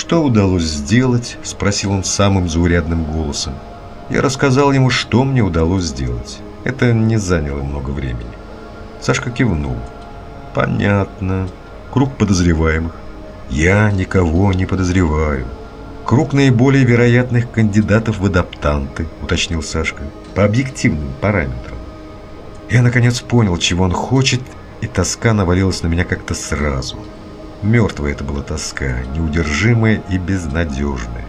«Что удалось сделать?» – спросил он самым заурядным голосом. Я рассказал ему, что мне удалось сделать. Это не заняло много времени. Сашка кивнул. «Понятно. Круг подозреваемых. Я никого не подозреваю. Круг наиболее вероятных кандидатов в адаптанты», – уточнил Сашка, – «по объективным параметрам. Я наконец понял, чего он хочет, и тоска навалилась на меня как-то сразу. Мертвая это была тоска, неудержимая и безнадежная.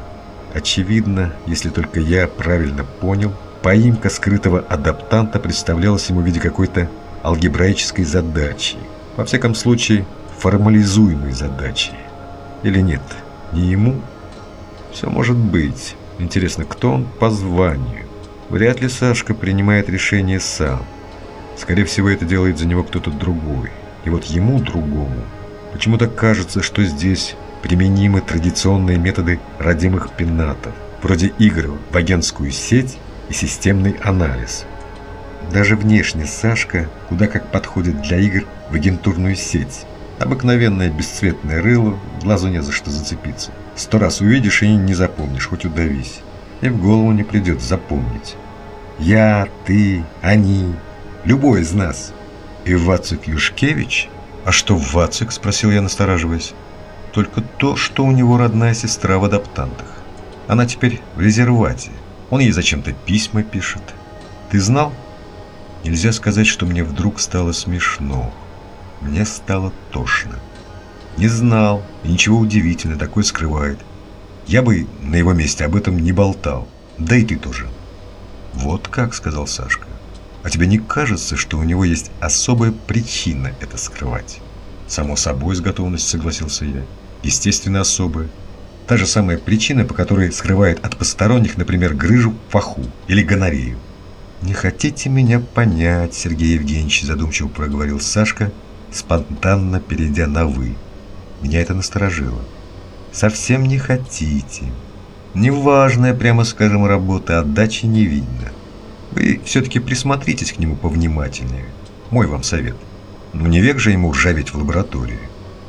Очевидно, если только я правильно понял, поимка скрытого адаптанта представлялась ему в виде какой-то алгебраической задачи. Во всяком случае, формализуемой задачи. Или нет, не ему? Все может быть. Интересно, кто он по званию? Вряд ли Сашка принимает решение сам. Скорее всего, это делает за него кто-то другой. И вот ему, другому, почему-то кажется, что здесь применимы традиционные методы родимых пенатов, вроде игр в агентскую сеть и системный анализ. Даже внешне Сашка куда как подходит для игр в агентурную сеть. Обыкновенное бесцветное рыло, глазу не за что зацепиться. Сто раз увидишь и не запомнишь, хоть удавись. И в голову не придет запомнить. Я, ты, они, Любой из нас. И Вацик Юшкевич? А что Вацик? Спросил я, настораживаясь. Только то, что у него родная сестра в адаптантах. Она теперь в резервате. Он ей зачем-то письма пишет. Ты знал? Нельзя сказать, что мне вдруг стало смешно. Мне стало тошно. Не знал, и ничего удивительного, такое скрывает. Я бы на его месте об этом не болтал. Да и ты тоже. Вот как, сказал Сашка. А тебе не кажется, что у него есть особая причина это скрывать? Само собой, с готовностью согласился я. Естественно, особая. Та же самая причина, по которой скрывает от посторонних, например, грыжу в паху или гонорею. «Не хотите меня понять, Сергей Евгеньевич», задумчиво проговорил Сашка, спонтанно перейдя на «вы». Меня это насторожило. «Совсем не хотите. Неважная, прямо скажем, работа, отдачи не видно. Вы все-таки присмотритесь к нему повнимательнее. Мой вам совет. Ну не век же ему ржаветь в лаборатории.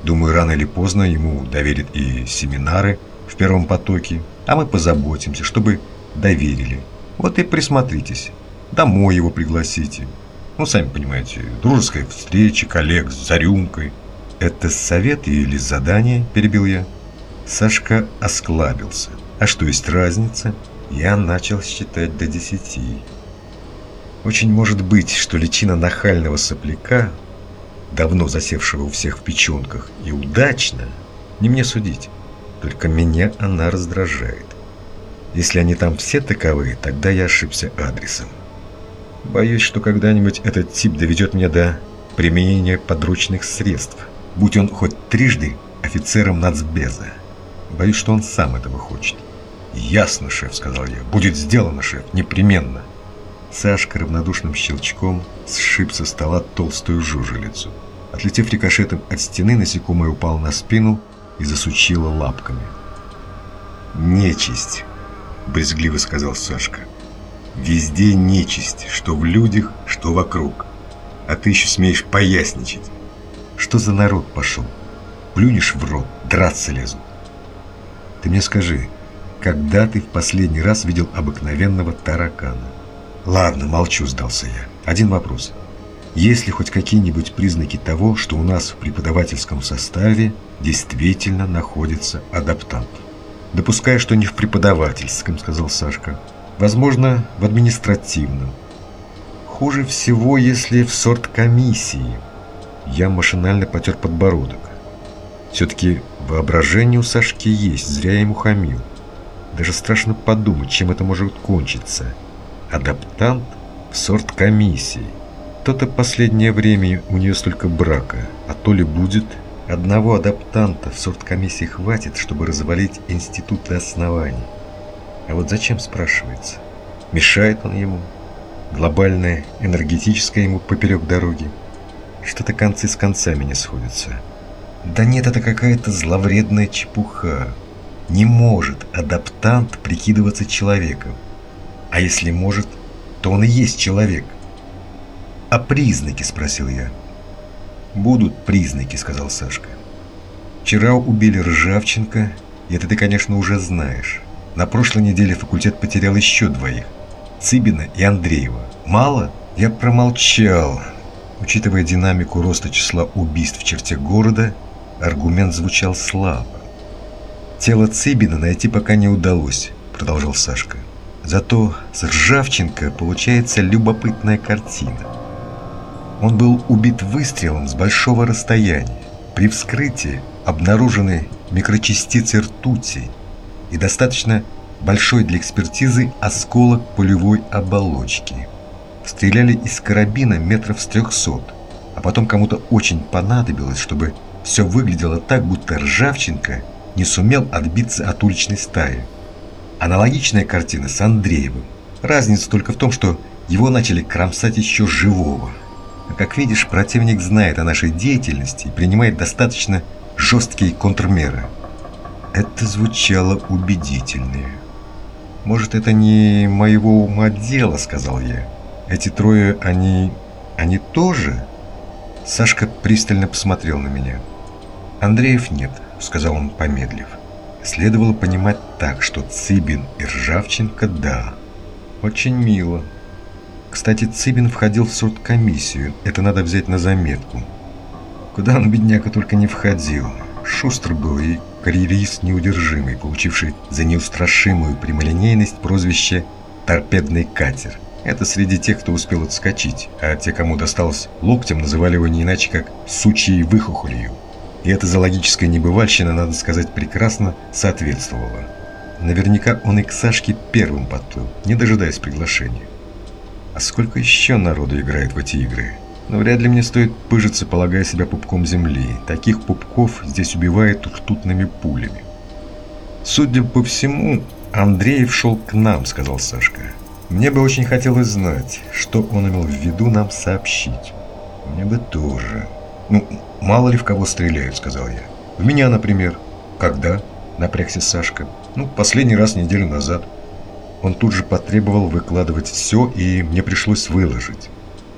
Думаю, рано или поздно ему доверят и семинары в первом потоке, а мы позаботимся, чтобы доверили. Вот и присмотритесь. Домой его пригласите. Ну, сами понимаете, дружеская встреча, коллег за рюмкой. Это совет или задание, перебил я. Сашка осклабился. А что есть разница? Я начал считать до десяти. Очень может быть, что личина нахального сопляка, давно засевшего у всех в печенках, и удачно, не мне судить, только меня она раздражает. Если они там все таковые, тогда я ошибся адресом. Боюсь, что когда-нибудь этот тип доведет меня до применения подручных средств, будь он хоть трижды офицером нацбеза. Боюсь, что он сам этого хочет. «Ясно, шеф», — сказал я. «Будет сделано, шеф, непременно». Сашка равнодушным щелчком сшиб со стола толстую жужелицу. Отлетев рикошетом от стены, насекомое упало на спину и засучило лапками. «Нечисть», — брезгливо сказал Сашка. «Везде нечисть, что в людях, что вокруг. А ты еще смеешь поясничать. Что за народ пошел? Плюнешь в рот, драться лезут. Ты мне скажи, когда ты в последний раз видел обыкновенного таракана?» Ладно, молчу, сдался я. Один вопрос. Есть ли хоть какие-нибудь признаки того, что у нас в преподавательском составе действительно находится адаптант? Допускаю, что не в преподавательском, сказал Сашка. Возможно, в административном. Хуже всего, если в сорт комиссии. Я машинально потер подбородок. Все-таки воображение у Сашки есть, зря я ему хамил. Даже страшно подумать, чем это может кончиться адаптант в сорт комиссии. То-то последнее время у нее столько брака, а то ли будет. Одного адаптанта в сорт комиссии хватит, чтобы развалить институты оснований. А вот зачем, спрашивается? Мешает он ему? Глобальное энергетическое ему поперек дороги? Что-то концы с концами не сходятся. Да нет, это какая-то зловредная чепуха. Не может адаптант прикидываться человеком. А если может, то он и есть человек. А признаки, спросил я. Будут признаки, сказал Сашка. Вчера убили Ржавченко, И это ты, конечно, уже знаешь. На прошлой неделе факультет потерял еще двоих. Цыбина и Андреева. Мало? Я промолчал. Учитывая динамику роста числа убийств в черте города, аргумент звучал слабо. «Тело Цыбина найти пока не удалось», — продолжал Сашка. «Зато с Ржавченко получается любопытная картина. Он был убит выстрелом с большого расстояния. При вскрытии обнаружены микрочастицы ртути и достаточно большой для экспертизы осколок пулевой оболочки. Стреляли из карабина метров с трехсот, а потом кому-то очень понадобилось, чтобы все выглядело так, будто Ржавченко не сумел отбиться от уличной стаи. Аналогичная картина с Андреевым. Разница только в том, что его начали кромсать еще живого. А как видишь, противник знает о нашей деятельности и принимает достаточно жесткие контрмеры. Это звучало убедительнее. «Может, это не моего ума дело», — сказал я. «Эти трое, они... они тоже?» Сашка пристально посмотрел на меня. «Андреев нет», — сказал он, помедлив. Следовало понимать так, что Цыбин и Ржавченко — да. Очень мило. Кстати, Цыбин входил в судкомиссию. Это надо взять на заметку. Куда он, бедняка, только не входил. Шустр был и карьерист неудержимый, получивший за неустрашимую прямолинейность прозвище «торпедный катер». Это среди тех, кто успел отскочить, а те, кому досталось локтем, называли его не иначе, как «сучьей выхухолью». И эта зоологическая небывальщина, надо сказать, прекрасно соответствовала. Наверняка он и к Сашке первым подплыл, не дожидаясь приглашения. А сколько еще народу играет в эти игры? Но вряд ли мне стоит пыжиться, полагая себя пупком земли. Таких пупков здесь убивают ртутными пулями. Судя по всему, Андреев шел к нам, сказал Сашка. Мне бы очень хотелось знать, что он имел в виду нам сообщить. Мне бы тоже. Ну, мало ли в кого стреляют, сказал я. В меня, например. Когда? Напрягся Сашка. Ну, последний раз неделю назад. Он тут же потребовал выкладывать все, и мне пришлось выложить.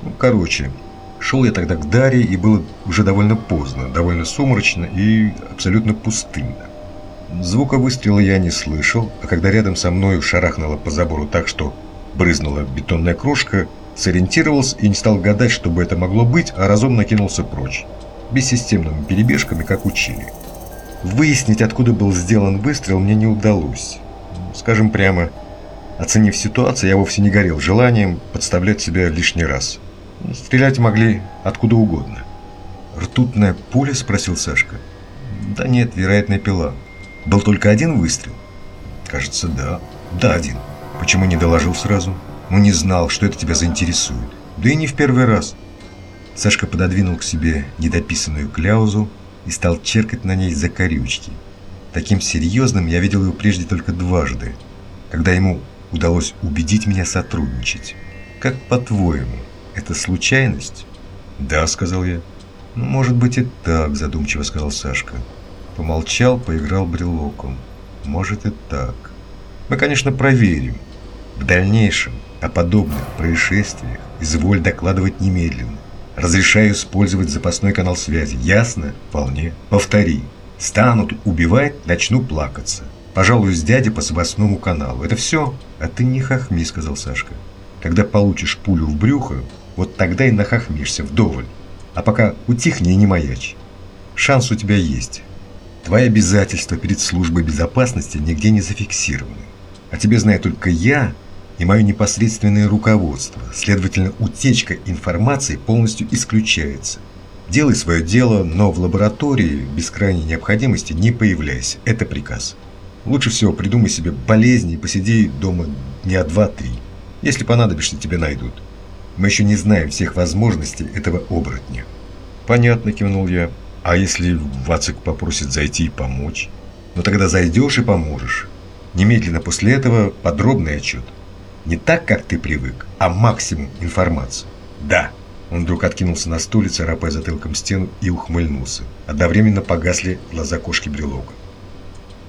Ну, короче, шел я тогда к Дарье, и было уже довольно поздно, довольно сумрачно и абсолютно пустынно. Звука выстрела я не слышал, а когда рядом со мною шарахнуло по забору так, что брызнула бетонная крошка, сориентировался и не стал гадать, что бы это могло быть, а разом накинулся прочь, бессистемными перебежками, как учили. Выяснить, откуда был сделан выстрел, мне не удалось. Скажем прямо, Оценив ситуацию, я вовсе не горел желанием подставлять себя лишний раз. Стрелять могли откуда угодно. «Ртутная пуля?» – спросил Сашка. «Да нет, вероятная пила. Был только один выстрел?» «Кажется, да. Да, один. Почему не доложил сразу?» «Ну, не знал, что это тебя заинтересует. Да и не в первый раз». Сашка пододвинул к себе недописанную кляузу и стал черкать на ней закорючки. Таким серьезным я видел его прежде только дважды, когда ему удалось убедить меня сотрудничать. Как по-твоему, это случайность? Да, сказал я. Ну, может быть и так, задумчиво сказал Сашка. Помолчал, поиграл брелоком. Может и так. Мы, конечно, проверим. В дальнейшем о подобных происшествиях изволь докладывать немедленно. Разрешаю использовать запасной канал связи. Ясно? Вполне. Повтори. Станут убивать, начну плакаться. Пожалуй, с дядей по запасному каналу. Это все? А ты не хохми, сказал Сашка. Когда получишь пулю в брюхо, вот тогда и нахохмишься вдоволь. А пока утихни и не маячь. Шанс у тебя есть. Твои обязательства перед службой безопасности нигде не зафиксированы. А тебе знаю только я и мое непосредственное руководство. Следовательно, утечка информации полностью исключается. Делай свое дело, но в лаборатории без крайней необходимости не появляйся. Это приказ. Лучше всего придумай себе болезни и посиди дома дня два-три. Если понадобишься, тебя найдут. Мы еще не знаем всех возможностей этого оборотня. Понятно, кивнул я. А если Вацик попросит зайти и помочь? Ну тогда зайдешь и поможешь. Немедленно после этого подробный отчет. Не так, как ты привык, а максимум информации. Да. Он вдруг откинулся на стуле, царапая затылком стену и ухмыльнулся. Одновременно погасли глаза кошки брелока.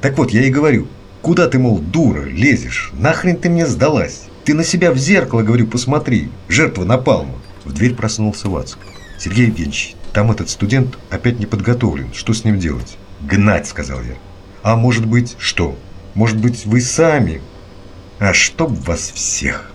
Так вот, я и говорю, куда ты, мол, дура, лезешь? Нахрен ты мне сдалась? Ты на себя в зеркало, говорю, посмотри. Жертва напалма. В дверь проснулся Вацк. Сергей Евгеньевич, там этот студент опять не подготовлен. Что с ним делать? Гнать, сказал я. А может быть, что? Может быть, вы сами? А чтоб вас всех!»